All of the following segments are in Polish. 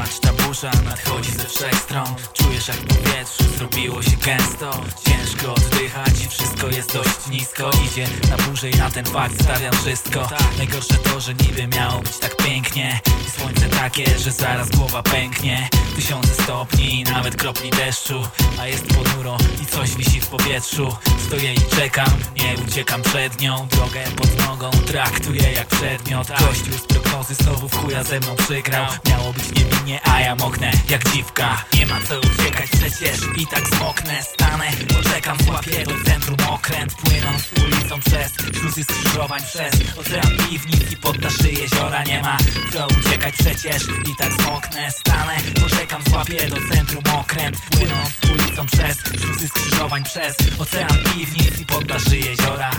Patrz ta burza nadchodzi ze wszech stron. Czujesz jak w powietrzu zrobiło się gęsto. Ciężko oddychać i wszystko jest dość nisko. Idzie na burzę i na ten fakt stawiam wszystko. Najgorsze to, że niby miało być tak pięknie. I słońce takie, że zaraz głowa pęknie. Tysiące stopni i nawet kropli deszczu. A jest ponuro i coś wisi w powietrzu. Stoję i czekam, nie uciekam przed nią. Drogę pod nogą traktuję jak przedmiot. Gościu z prognozy znowu w chuja ze mną przygrał. Miało być niewinnie, a ja moknę jak dziwka. Nie ma co uciekać przecież i tak zmoknę Stanę, poczekam, złapię do centrum okręt Płynąc ulicą przez śluzy skrzyżowań Przez ocean piwnic i poddaszy jeziora Nie ma co uciekać przecież i tak zmoknę Stanę, poczekam, złapię do centrum okręt Płynąc ulicą przez śluzy skrzyżowań Przez ocean piwnic i poddaszy jeziora.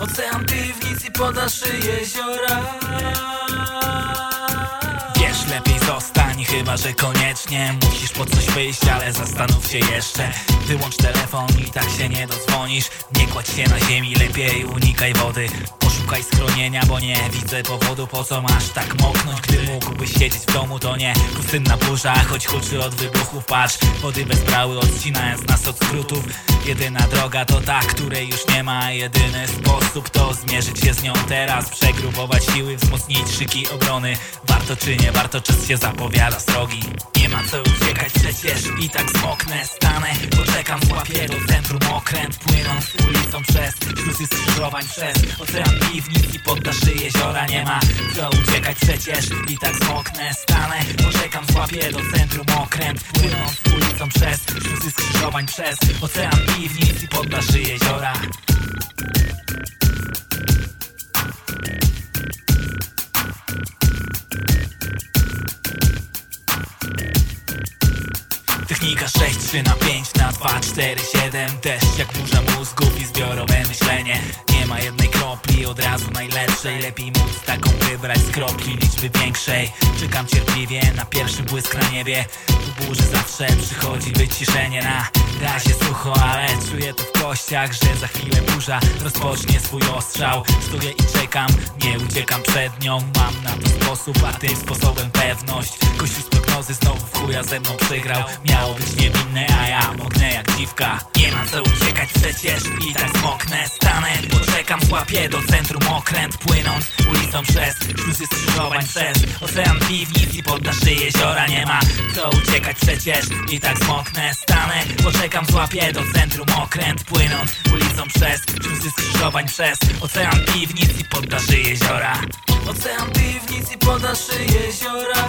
Ocean piwnic i jeziora Wiesz, lepiej zostań, chyba że koniecznie Musisz po coś wyjść, ale zastanów się jeszcze. Wyłącz telefon i tak się nie dodzwonisz. Nie kładź się na ziemi, lepiej unikaj wody Poszukaj schronienia, bo nie widzę powodu Po co masz tak moknąć, gdy mógłbyś siedzieć w domu To nie pustynna burza, choć huczy od wybuchów. Patrz, wody bez odcinając nas od skrótów. Jedyna droga to ta, której już nie ma. Jedyny sposób to zmierzyć się z nią teraz. Przegrubować siły, wzmocnić szyki obrony. Warto czy nie warto, czas się zapowiada srogi. Nie ma co uciekać przecież i tak smoknę Stanę, poczekam, złapię do centrum okręt Płynąc ulicą przez śluzy skrzyżowań Przez ocean piwnic i poddaszy jeziora Nie ma. Co uciekać przecież i tak smoknę Stanę, poczekam, złapię do centrum okręt Płynąc ulicą przez śluzy skrzyżowań Przez ocean piwnic i poddaszy jeziora. Technika 6, 3 na 5 na 2, 4, 7 Deszcz jak burza mózgów i zbiorowe myślenie. Nie ma jednej kropli od razu najlepszej. Lepiej móc taką wybrać z kropli liczby większej. Czekam cierpliwie na pierwszy błysk na niebie. Tu burzy zawsze przychodzi wyciszenie. Na razie sucho Ale czuję to w kościach, że za chwilę burza rozpocznie swój ostrzał. Stoję i czekam, nie uciekam przed nią. Mam na to sposób, a tym sposobem pewność. Kościół z prognozy znowu w chuja ze mną przegrał. Miało być niewinne, a ja moknę jak dziwka. Nie ma co uciekać przecież i tak smoknę Stanę, poczekam, złapię do centrum okręt Płynąc ulicą przez śluzy skrzyżowań Przez ocean piwnic i poddaszy jeziora Nie ma co uciekać przecież. I tak smoknę Stanę, poczekam, złapię do centrum okręt Płynąc ulicą przez śluzy skrzyżowań Przez ocean piwnic i poddaszy jeziora. Ocean piwnic i poddaszy jeziora